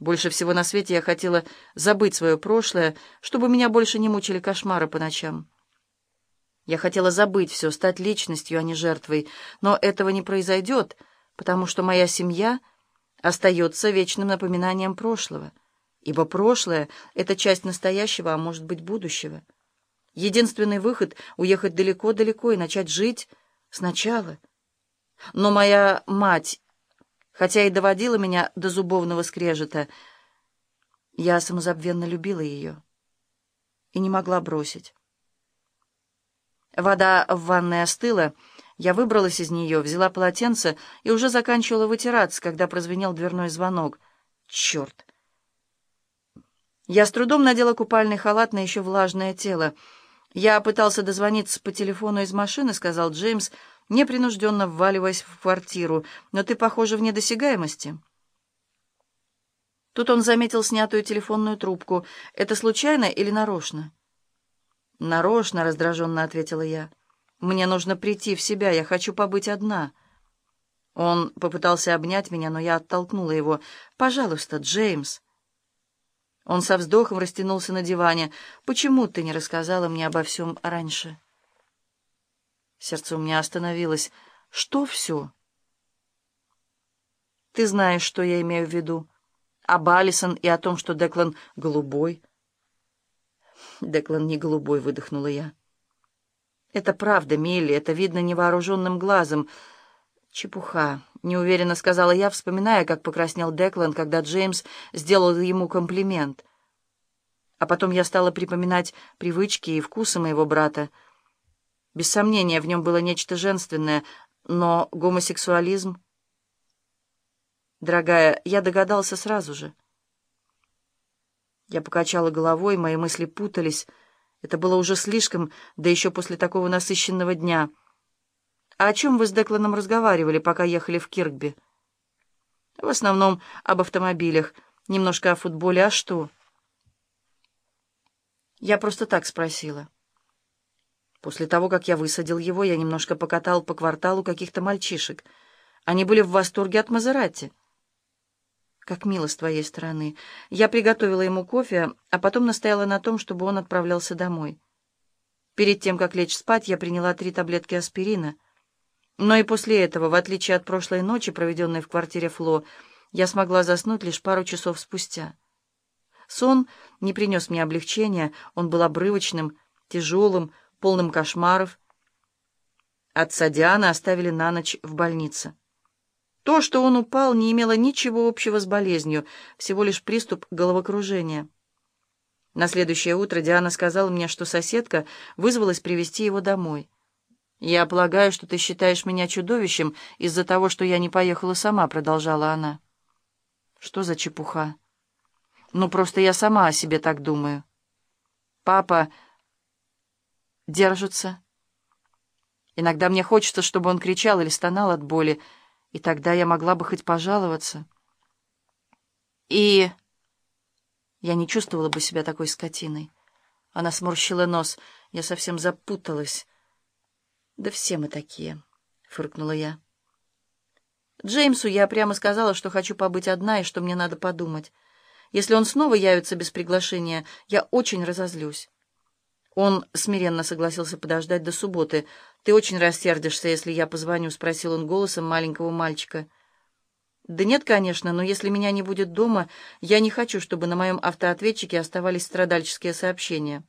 Больше всего на свете я хотела забыть свое прошлое, чтобы меня больше не мучили кошмары по ночам. Я хотела забыть все, стать личностью, а не жертвой, но этого не произойдет, потому что моя семья остается вечным напоминанием прошлого, ибо прошлое — это часть настоящего, а может быть, будущего. Единственный выход — уехать далеко-далеко и начать жить сначала. Но моя мать хотя и доводила меня до зубовного скрежета. Я самозабвенно любила ее и не могла бросить. Вода в ванной остыла, я выбралась из нее, взяла полотенце и уже заканчивала вытираться, когда прозвенел дверной звонок. Черт! Я с трудом надела купальный халат на еще влажное тело. «Я пытался дозвониться по телефону из машины», — сказал Джеймс, — непринужденно вваливаясь в квартиру. «Но ты, похоже, вне досягаемости». Тут он заметил снятую телефонную трубку. «Это случайно или нарочно?» «Нарочно», — раздраженно ответила я. «Мне нужно прийти в себя, я хочу побыть одна». Он попытался обнять меня, но я оттолкнула его. «Пожалуйста, Джеймс». Он со вздохом растянулся на диване. «Почему ты не рассказала мне обо всем раньше?» Сердце у меня остановилось. Что все? Ты знаешь, что я имею в виду. Об Алисон и о том, что Деклан голубой. Деклан не голубой, выдохнула я. Это правда, Милли, это видно невооруженным глазом. Чепуха, неуверенно сказала я, вспоминая, как покраснел Деклан, когда Джеймс сделал ему комплимент. А потом я стала припоминать привычки и вкусы моего брата — без сомнения, в нем было нечто женственное, но гомосексуализм... Дорогая, я догадался сразу же. Я покачала головой, мои мысли путались. Это было уже слишком, да еще после такого насыщенного дня. А о чем вы с Декланом разговаривали, пока ехали в Киркби? В основном об автомобилях, немножко о футболе, а что? Я просто так спросила. После того, как я высадил его, я немножко покатал по кварталу каких-то мальчишек. Они были в восторге от Мазерати. Как мило с твоей стороны. Я приготовила ему кофе, а потом настояла на том, чтобы он отправлялся домой. Перед тем, как лечь спать, я приняла три таблетки аспирина. Но и после этого, в отличие от прошлой ночи, проведенной в квартире Фло, я смогла заснуть лишь пару часов спустя. Сон не принес мне облегчения, он был обрывочным, тяжелым, полным кошмаров. Отца Дианы оставили на ночь в больнице. То, что он упал, не имело ничего общего с болезнью, всего лишь приступ головокружения. На следующее утро Диана сказала мне, что соседка вызвалась привести его домой. «Я полагаю, что ты считаешь меня чудовищем из-за того, что я не поехала сама», — продолжала она. «Что за чепуха?» «Ну, просто я сама о себе так думаю. Папа...» держится. Иногда мне хочется, чтобы он кричал или стонал от боли, и тогда я могла бы хоть пожаловаться. И я не чувствовала бы себя такой скотиной. Она сморщила нос. Я совсем запуталась. «Да все мы такие», — фыркнула я. Джеймсу я прямо сказала, что хочу побыть одна и что мне надо подумать. Если он снова явится без приглашения, я очень разозлюсь. Он смиренно согласился подождать до субботы. «Ты очень рассердишься, если я позвоню?» — спросил он голосом маленького мальчика. «Да нет, конечно, но если меня не будет дома, я не хочу, чтобы на моем автоответчике оставались страдальческие сообщения».